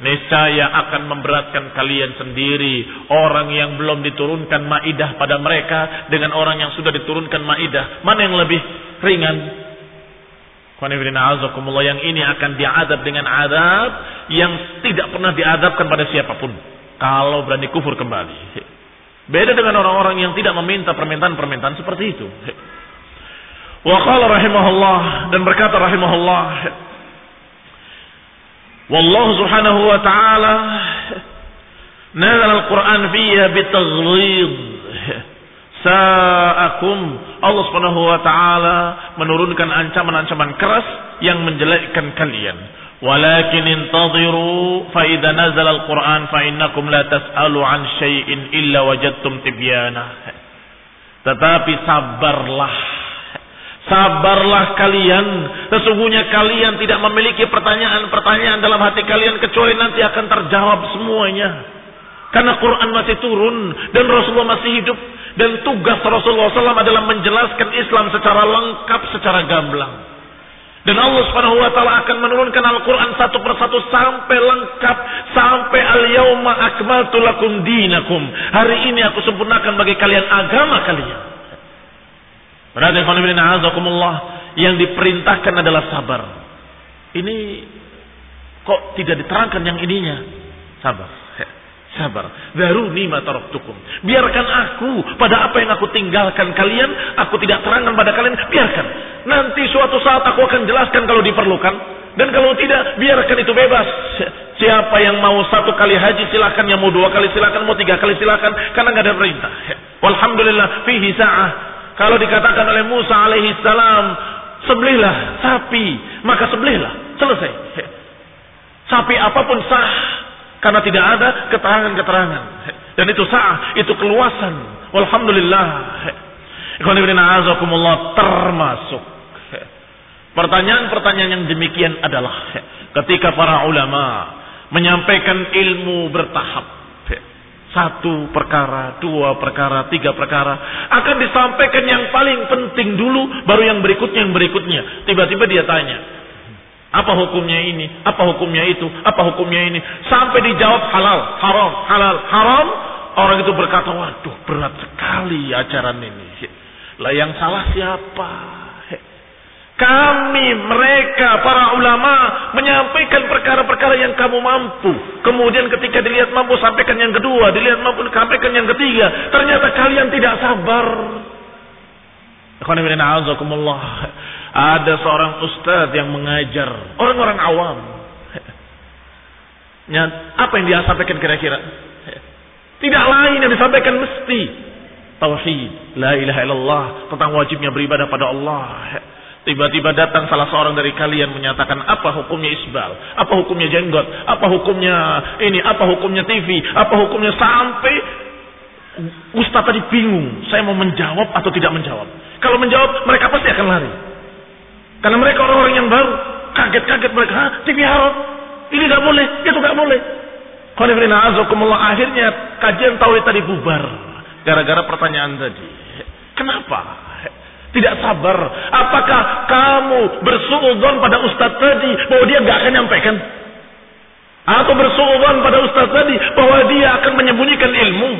Niscaya akan memberatkan kalian sendiri. Orang yang belum diturunkan maidah pada mereka dengan orang yang sudah diturunkan maidah. Mana yang lebih ringan? yang ini akan diadab dengan adab yang tidak pernah diadabkan pada siapa pun. Kalau berani kufur kembali. Beda dengan orang-orang yang tidak meminta permintaan-permintaan seperti itu. Wa qala rahimahullah dan berkata rahimahullah Wallahu subhanahu wa ta'ala nazal al-Qur'an fiyya bitaghlid sa'akum. Allah Subhanahu wa taala menurunkan ancaman-ancaman keras yang menjelekkan kalian. Walakin intadhiru fa idza nazala al-Qur'an fa innakum la tas'alu an syai'in illa wajadtum tibyana. Tetapi sabarlah. Sabarlah kalian. Sesungguhnya kalian tidak memiliki pertanyaan-pertanyaan dalam hati kalian kecuali nanti akan terjawab semuanya. Karena Quran masih turun dan Rasulullah masih hidup dan tugas Rasulullah SAW adalah menjelaskan Islam secara lengkap, secara gamblang. Dan Allah Subhanahu wa taala akan menurunkan Al-Qur'an satu persatu sampai lengkap sampai al-yauma akmaltu lakum dinakum. Hari ini aku sempurnakan bagi kalian agama kalian. Berarti yang diperintahkan adalah sabar. Ini kok tidak diterangkan yang ininya? Sabar. Sabar. Daruni mataraktukum. Biarkan aku pada apa yang aku tinggalkan kalian, aku tidak terangkan pada kalian, biarkan. Nanti suatu saat aku akan jelaskan kalau diperlukan. Dan kalau tidak, biarkan itu bebas. Siapa yang mau satu kali haji silakan, yang mau dua kali silakan, mau tiga kali silakan, karena nggak ada perintah. Walhamdulillah, fihi sa'ah. Kalau dikatakan oleh Musa alaihi salam, sebelihlah sapi, maka sebelihlah. Selesai. Sapi apa pun sah. Karena tidak ada keterangan-keterangan. Dan itu sah, itu keluasan. Walhamdulillah. termasuk. Pertanyaan-pertanyaan yang demikian adalah ketika para ulama menyampaikan ilmu bertahap. Satu perkara, dua perkara, tiga perkara. Akan disampaikan yang paling penting dulu, baru yang berikutnya, yang berikutnya. Tiba-tiba dia tanya, apa hukumnya ini? Apa hukumnya itu? Apa hukumnya ini? Sampai dijawab halal, haram, halal, haram. Orang itu berkata, waduh berat sekali ajaran ini. Lah yang salah siapa? Kami, mereka, para ulama menyampaikan perkara-perkara yang kamu mampu. Kemudian ketika dilihat mampu sampaikan yang kedua, dilihat mampu sampaikan yang ketiga. Ternyata kalian tidak sabar. Ada seorang ustadz yang mengajar orang-orang awam. Apa yang dia sampaikan kira-kira? Tidak lain yang disampaikan mesti tauhid, la ilaha illallah, tentang wajibnya beribadah pada Allah. Tiba-tiba datang salah seorang dari kalian menyatakan apa hukumnya isbal, apa hukumnya jenggot, apa hukumnya ini, apa hukumnya TV, apa hukumnya sampai Ustaz tadi bingung, saya mau menjawab atau tidak menjawab. Kalau menjawab, mereka pasti akan lari. Karena mereka orang-orang yang baru, kaget-kaget mereka, Hah, TV haram, ini gak boleh, itu gak boleh. Akhirnya kajian tauhid tadi bubar. Gara-gara pertanyaan tadi. Kenapa? Tidak sabar. Apakah kamu bersuudzon pada ustaz tadi bahwa dia nggak akan nyampaikan? Atau bersuudzon pada ustaz tadi bahwa dia akan menyembunyikan ilmu?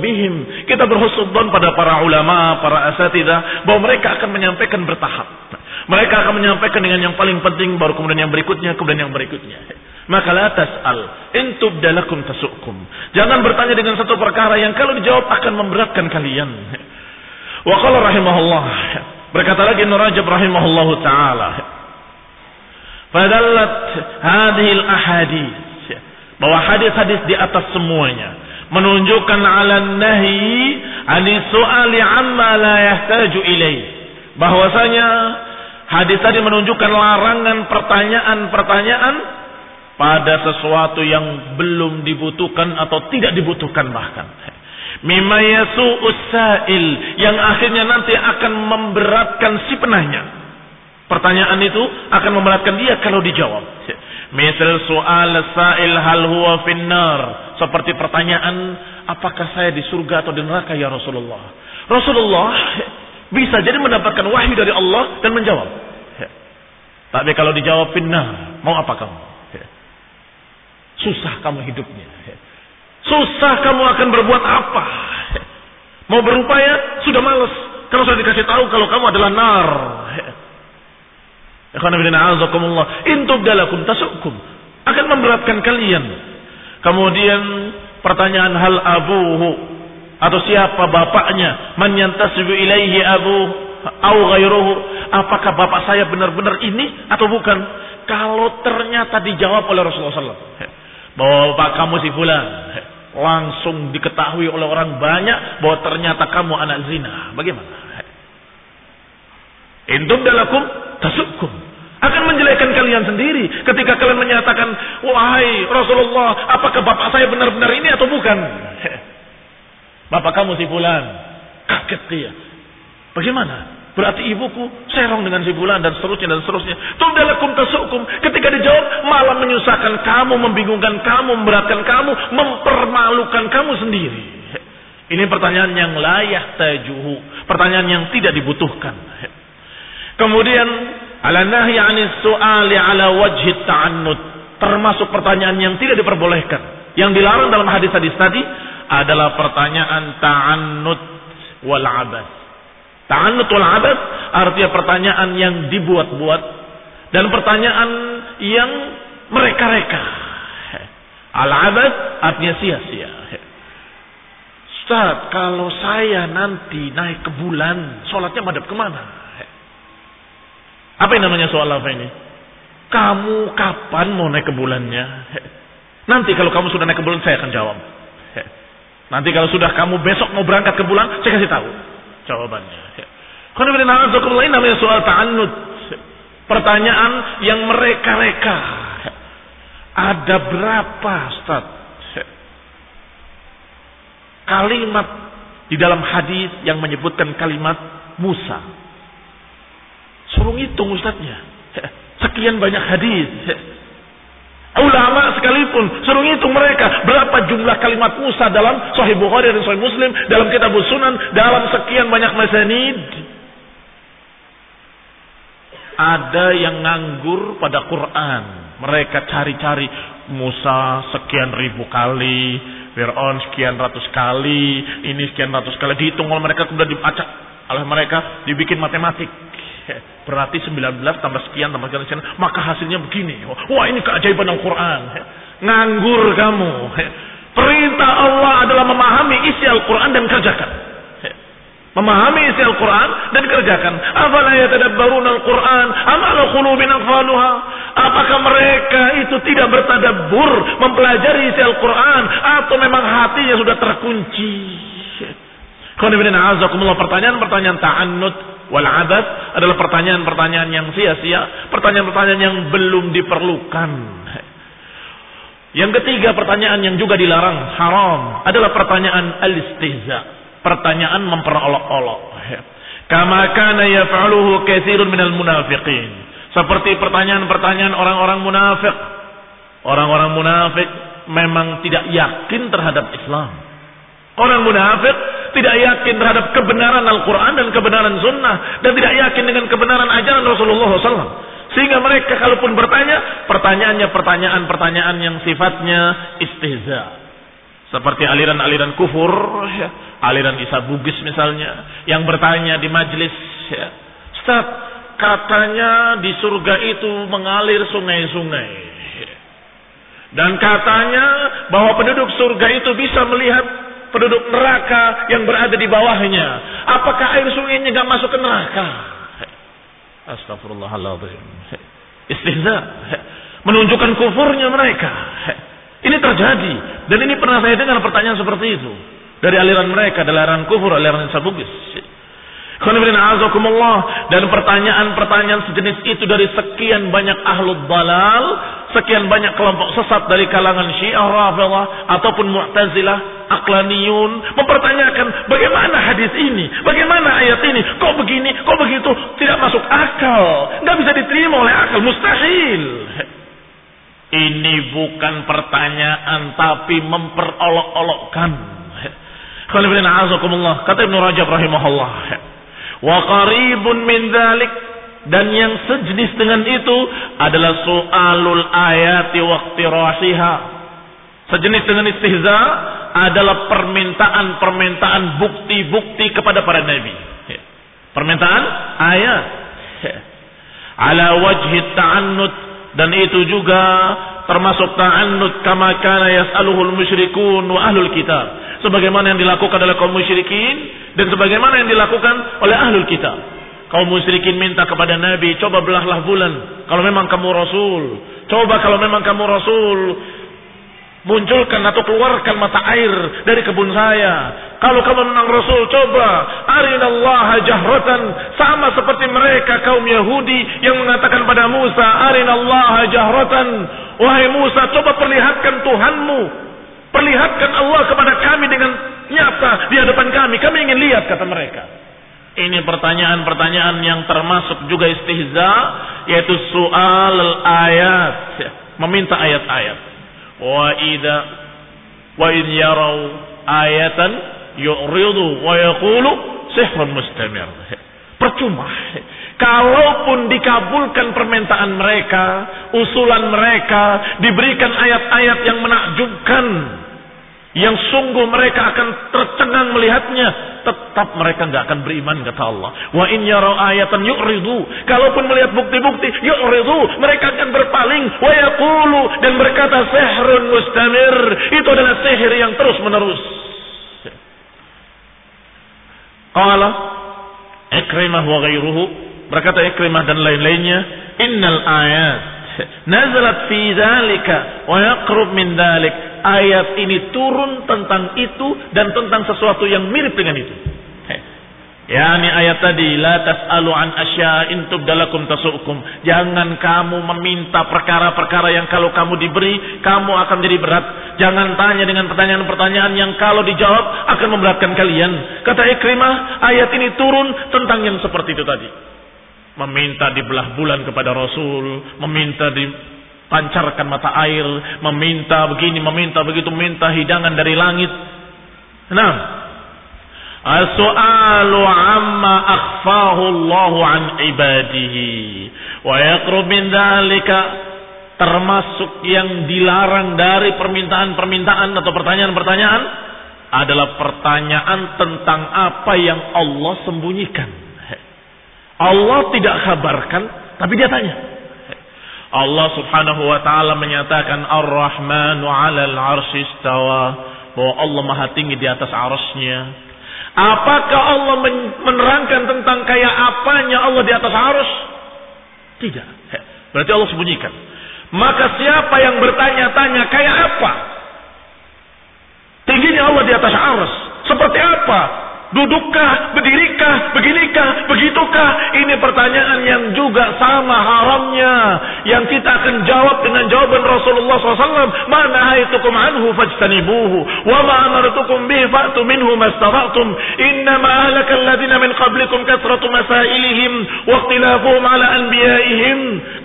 Bihim. Kita berhusnudzon pada para ulama, para asatidah bahwa mereka akan menyampaikan bertahap. Mereka akan menyampaikan dengan yang paling penting baru kemudian yang berikutnya, kemudian yang berikutnya. Maka la tas'al intub dalakum tasukum. Jangan bertanya dengan satu perkara yang kalau dijawab akan memberatkan kalian. Wa qala rahimahullah. Berkata lagi Ibnu Rajab rahimahullah taala. Fadallat hadhihi al-ahadits bahwa hadis-hadis di atas semuanya menunjukkan ala nahi ani su'ali amma la yahtaju ilai. Bahwasanya hadis tadi menunjukkan larangan pertanyaan-pertanyaan pada sesuatu yang belum dibutuhkan atau tidak dibutuhkan bahkan. Mimma usail yang akhirnya nanti akan memberatkan si penanya. Pertanyaan itu akan memberatkan dia kalau dijawab. Misal soal sa'il hal huwa finnar. Seperti pertanyaan, apakah saya di surga atau di neraka ya Rasulullah? Rasulullah bisa jadi mendapatkan wahyu dari Allah dan menjawab. Tapi kalau dijawab finnar, mau apa kamu? Susah kamu hidupnya. Susah kamu akan berbuat apa? Mau berupaya sudah males. Kalau sudah dikasih tahu kalau kamu adalah nar. Tasukum. Akan memberatkan kalian. Kemudian pertanyaan hal abuhu? Atau siapa bapaknya? Man yantasibu ilaihi abu au ghairuhu? Apakah bapak saya benar-benar ini atau bukan? Kalau ternyata dijawab oleh Rasulullah SAW bahwa bapak kamu si fulan. Langsung diketahui oleh orang banyak bahwa ternyata kamu anak zina. Bagaimana? Intum dalakum tasukum kalian sendiri ketika kalian menyatakan wahai Rasulullah apakah bapak saya benar-benar ini atau bukan bapak kamu si fulan Kaget dia. Bagaimana? Berarti ibuku serong dengan si bulan dan seterusnya dan seterusnya. Tudalakum tasukum. Ketika dijawab malah menyusahkan kamu, membingungkan kamu, memberatkan kamu, mempermalukan kamu sendiri. Ini pertanyaan yang layak tajuhu. Pertanyaan yang tidak dibutuhkan. Kemudian ala nahi anis su'ali ala wajhi ta'annud. Termasuk pertanyaan yang tidak diperbolehkan. Yang dilarang dalam hadis-hadis tadi adalah pertanyaan ta'annud wal abad Ta'anut wal abad artinya pertanyaan yang dibuat-buat dan pertanyaan yang mereka-reka. Al-abad artinya sia-sia. Ustaz, kalau saya nanti naik ke bulan, sholatnya madep ke mana? Apa yang namanya soal apa ini? Kamu kapan mau naik ke bulannya? Nanti kalau kamu sudah naik ke bulan, saya akan jawab. Nanti kalau sudah kamu besok mau berangkat ke bulan, saya kasih tahu jawabannya. Ini namanya soal ta'annud. Pertanyaan yang mereka-reka. Ada berapa Ustaz? Kalimat di dalam hadis yang menyebutkan kalimat Musa. Suruh hitung Ustaznya. Sekian banyak hadis. Ulama sekalipun suruh hitung mereka berapa jumlah kalimat Musa dalam Sahih Bukhari dan Sahih Muslim, dalam kitab Sunan, dalam sekian banyak masanid. Ada yang nganggur pada Quran. Mereka cari-cari Musa sekian ribu kali, Fir'aun sekian ratus kali, ini sekian ratus kali. Dihitung oleh mereka kemudian dibaca oleh mereka, dibikin matematik. Berarti 19 tambah sekian tambah sekian, maka hasilnya begini. Wah ini keajaiban Al-Quran. Nganggur kamu. Perintah Allah adalah memahami isi Al-Quran dan kerjakan. Memahami isi Al-Quran dan kerjakan. Afala yatadabbarun Al-Quran. Amala qulubin aqfaluha. Apakah mereka itu tidak bertadabbur mempelajari isi Al-Quran atau memang hatinya sudah terkunci? Pertanyaan-pertanyaan ta'annud wal adalah pertanyaan-pertanyaan yang sia-sia, pertanyaan-pertanyaan yang belum diperlukan. Yang ketiga pertanyaan yang juga dilarang haram adalah pertanyaan al-istihza, pertanyaan memperolok-olok. Kama kana yaf'aluhu katsirun minal munafiqin. Seperti pertanyaan-pertanyaan orang-orang munafik. Orang-orang munafik memang tidak yakin terhadap Islam. Orang munafik tidak yakin terhadap kebenaran Al-Quran dan kebenaran Sunnah dan tidak yakin dengan kebenaran ajaran Rasulullah SAW. Sehingga mereka kalaupun bertanya, pertanyaannya pertanyaan-pertanyaan yang sifatnya istihza. Seperti aliran-aliran kufur, ya. aliran Isa Bugis misalnya, yang bertanya di majlis, ya. Ustaz, katanya di surga itu mengalir sungai-sungai. Dan katanya bahwa penduduk surga itu bisa melihat penduduk neraka yang berada di bawahnya. Apakah air sungainya gak masuk ke neraka? Astagfirullahaladzim. Istihza. Menunjukkan kufurnya mereka. Ini terjadi. Dan ini pernah saya dengar pertanyaan seperti itu. Dari aliran mereka, dari aliran kufur, aliran sabugis. Dan pertanyaan-pertanyaan sejenis itu dari sekian banyak ahlul balal, sekian banyak kelompok sesat dari kalangan Syiah Rafidah ataupun Mu'tazilah, Aqlaniyun mempertanyakan bagaimana hadis ini, bagaimana ayat ini, kok begini, kok begitu, tidak masuk akal, nggak bisa diterima oleh akal, mustahil. Ini bukan pertanyaan tapi memperolok-olokkan. Kata Ibn Rajab rahimahullah. Wa qaribun min dhalik dan yang sejenis dengan itu adalah soalul ayati waqtirasiha. Sejenis dengan istihza adalah permintaan-permintaan bukti-bukti kepada para nabi. Permintaan ayat. Ala wajhi ta'annud dan itu juga termasuk ta'annud kama kana yas'aluhul musyrikun wa ahlul kitab sebagaimana yang dilakukan oleh kaum musyrikin dan sebagaimana yang dilakukan oleh ahlul kitab. Kaum musyrikin minta kepada Nabi, coba belahlah bulan kalau memang kamu rasul. Coba kalau memang kamu rasul, munculkan atau keluarkan mata air dari kebun saya. Kalau kamu memang Rasul, coba arinallaha jahratan sama seperti mereka kaum Yahudi yang mengatakan pada Musa, arinallaha jahratan. Wahai Musa, coba perlihatkan Tuhanmu Perlihatkan Allah kepada kami dengan nyata di hadapan kami. Kami ingin lihat kata mereka. Ini pertanyaan-pertanyaan yang termasuk juga istihza yaitu soal ayat, meminta ayat-ayat. Wa idza wa in yarau ayatan yu'ridu wa yaqulu sihrun mustamir. Percuma. Kalaupun dikabulkan permintaan mereka, usulan mereka, diberikan ayat-ayat yang menakjubkan, yang sungguh mereka akan tercengang melihatnya, tetap mereka nggak akan beriman kata Allah. Wa in yara ayatan yu'ridu. Kalaupun melihat bukti-bukti yu'ridu, mereka akan berpaling wa yaqulu dan berkata sihrun mustamir. Itu adalah sihir yang terus-menerus. Qala Ikrimah wa ghairuhu berkata Ikrimah dan lain-lainnya innal ayat nazalat fi dzalika wa yaqrub min dzalik ayat ini turun tentang itu dan tentang sesuatu yang mirip dengan itu Ya, ini ayat tadi, la tas'alu an asya'in tubdalakum tasu'kum. Jangan kamu meminta perkara-perkara yang kalau kamu diberi, kamu akan jadi berat. Jangan tanya dengan pertanyaan-pertanyaan yang kalau dijawab akan memberatkan kalian. Kata Ikrimah, ayat ini turun tentang yang seperti itu tadi. Meminta dibelah bulan kepada Rasul, meminta dipancarkan mata air, meminta begini, meminta begitu, minta hidangan dari langit. Nah, As-su'alu amma akhfahu Allah an ibadihi wa yaqrub min dzalika termasuk yang dilarang dari permintaan-permintaan atau pertanyaan-pertanyaan adalah pertanyaan tentang apa yang Allah sembunyikan. Allah tidak kabarkan, tapi dia tanya. Allah subhanahu wa ta'ala menyatakan Ar-Rahmanu alal arsi istawa. Bahwa Allah maha tinggi di atas arasnya. Apakah Allah menerangkan tentang kayak apanya Allah di atas arus? Tidak. Berarti Allah sembunyikan. Maka siapa yang bertanya-tanya kayak apa? Tingginya Allah di atas arus. Seperti apa? Dudukkah, berdirikah, beginikah, begitukah? Ini pertanyaan yang juga sama haramnya. Yang kita akan jawab dengan jawaban Rasulullah SAW. Mana haitukum anhu fajtanibuhu. Wa ma amartukum bihi fa'tu minhu mastata'tum. Innama ahlaka alladhina min qablikum kasratu masailihim. Wa ala anbiyaihim.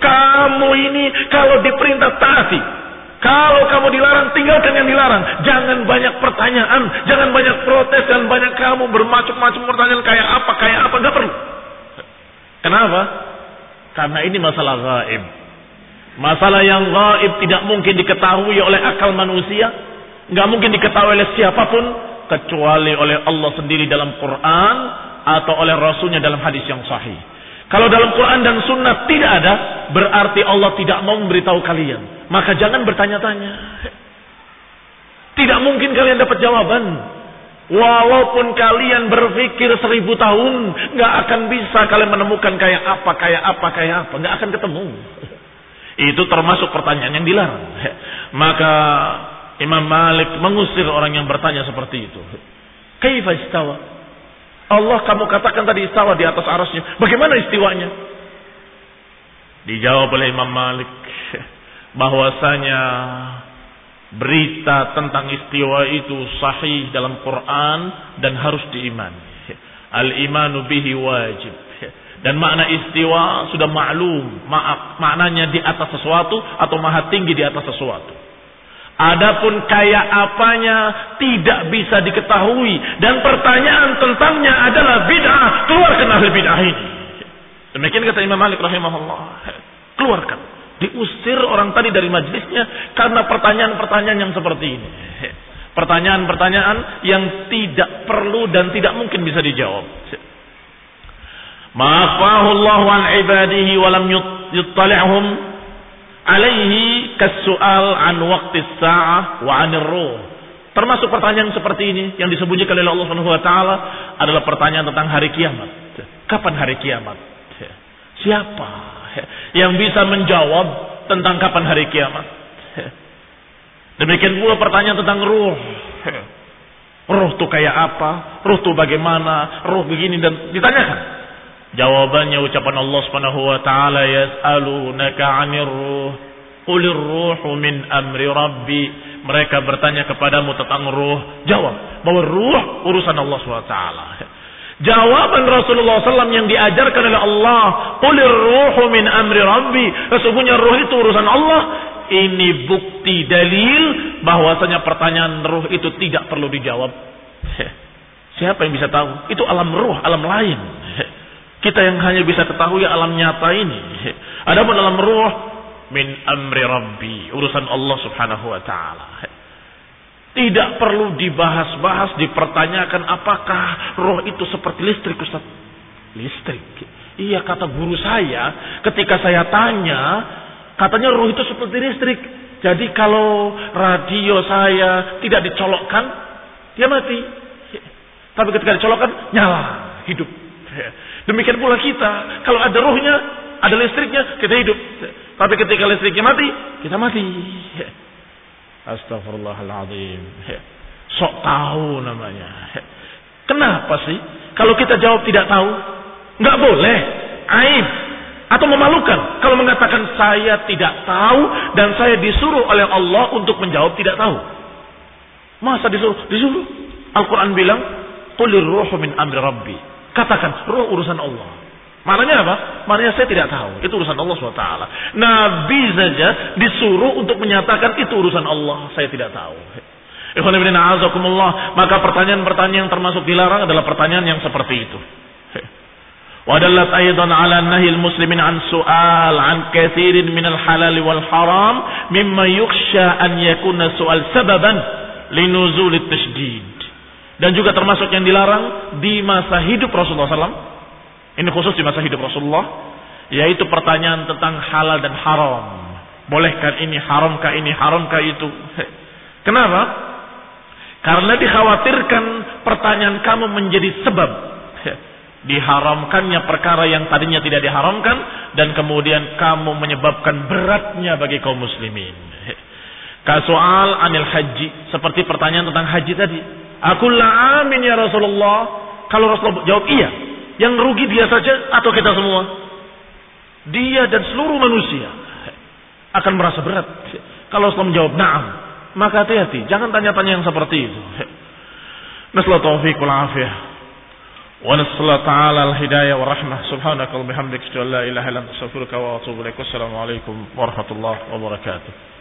Kamu ini kalau diperintah taati. Kalau kamu dilarang, tinggalkan yang dilarang. Jangan banyak pertanyaan, jangan banyak protes, dan banyak kamu bermacam-macam pertanyaan kayak apa, kayak apa, nggak perlu. Kenapa? Karena ini masalah gaib. Masalah yang gaib tidak mungkin diketahui oleh akal manusia, nggak mungkin diketahui oleh siapa pun kecuali oleh Allah sendiri dalam Quran atau oleh Rasulnya dalam hadis yang sahih. Kalau dalam Quran dan Sunnah tidak ada, berarti Allah tidak mau memberitahu kalian. Maka jangan bertanya-tanya. Tidak mungkin kalian dapat jawaban. Walaupun kalian berpikir seribu tahun, nggak akan bisa kalian menemukan kayak apa, kayak apa, kayak apa, nggak akan ketemu. Itu termasuk pertanyaan yang dilarang. Maka Imam Malik mengusir orang yang bertanya seperti itu. Kaifa istawa? Allah kamu katakan tadi istawa di atas arasnya. Bagaimana istiwanya? Dijawab oleh Imam Malik bahwasanya berita tentang istiwa itu sahih dalam Quran dan harus diimani. Al-imanu bihi wajib. Dan makna istiwa sudah maklum, maknanya di atas sesuatu atau maha tinggi di atas sesuatu. Adapun kayak apanya tidak bisa diketahui dan pertanyaan tentangnya adalah bid'ah. Keluarkan ahli bid'ah ini. Demikian kata Imam Malik rahimahullah. Keluarkan. Diusir orang tadi dari majlisnya karena pertanyaan-pertanyaan yang seperti ini. Pertanyaan-pertanyaan yang tidak perlu dan tidak mungkin bisa dijawab. Ma'afahullahu an ibadihi walam yuttali'hum alaihi kasual an waktu sa'ah wa anir. Termasuk pertanyaan seperti ini yang disembunyikan oleh Allah Subhanahu wa taala adalah pertanyaan tentang hari kiamat. Kapan hari kiamat? Siapa yang bisa menjawab tentang kapan hari kiamat? Demikian pula pertanyaan tentang ruh. Ruh itu kayak apa? Ruh itu bagaimana? Ruh begini dan ditanyakan. Jawabannya ucapan Allah Subhanahu wa taala yas'alunaka 'anir ruh. Qulir ruhu min amri rabbi mereka bertanya kepadamu tentang ruh, jawab bahwa ruh urusan Allah SWT. Jawaban Rasulullah SAW yang diajarkan oleh Allah, "Qulir ruhu min amri rabbi." Sesungguhnya ruh itu urusan Allah. Ini bukti dalil bahwasanya pertanyaan ruh itu tidak perlu dijawab. Siapa yang bisa tahu? Itu alam ruh, alam lain. Kita yang hanya bisa ketahui alam nyata ini. Adapun alam ruh min amri rabbi, urusan Allah Subhanahu wa taala. Tidak perlu dibahas-bahas, dipertanyakan apakah roh itu seperti listrik Ustaz. Listrik. Iya kata guru saya, ketika saya tanya, katanya roh itu seperti listrik. Jadi kalau radio saya tidak dicolokkan, dia mati. Tapi ketika dicolokkan, nyala, hidup. Demikian pula kita, kalau ada rohnya, ada listriknya, kita hidup. Tapi ketika listriknya mati, kita mati. Astagfirullahaladzim. Sok tahu namanya. Kenapa sih? Kalau kita jawab tidak tahu, nggak boleh. Aib atau memalukan kalau mengatakan saya tidak tahu dan saya disuruh oleh Allah untuk menjawab tidak tahu. Masa disuruh? Disuruh. Al-Quran bilang, Qulir ruhu min amri rabbi. Katakan, roh urusan Allah. Maknanya apa? Maknanya saya tidak tahu. Itu urusan Allah SWT. Nabi saja disuruh untuk menyatakan itu urusan Allah. Saya tidak tahu. Maka pertanyaan-pertanyaan yang termasuk dilarang adalah pertanyaan yang seperti itu. Wadallat aydan ala nahil muslimin an su'al an kathirin minal halal wal haram mimma yukhsha an yakuna su'al sababan linuzulit tashdid. Dan juga termasuk yang dilarang di masa hidup Rasulullah SAW ini khusus di masa hidup Rasulullah. Yaitu pertanyaan tentang halal dan haram. Bolehkah ini, haramkah ini, haramkah itu. Kenapa? Karena dikhawatirkan pertanyaan kamu menjadi sebab diharamkannya perkara yang tadinya tidak diharamkan dan kemudian kamu menyebabkan beratnya bagi kaum muslimin. Kasual anil haji seperti pertanyaan tentang haji tadi. Aku amin ya Rasulullah. Kalau Rasulullah jawab iya, yang rugi dia saja atau kita semua? Dia dan seluruh manusia akan merasa berat. Kalau Islam menjawab na'am, maka hati-hati. Jangan tanya-tanya yang seperti itu. Nasallahu taufiq wal afiyah. Wa nasallahu ta'ala al-hidayah wa rahmah. Subhanaka wa bihamdik. la ilaha astaghfiruka wa atubu warahmatullahi wabarakatuh.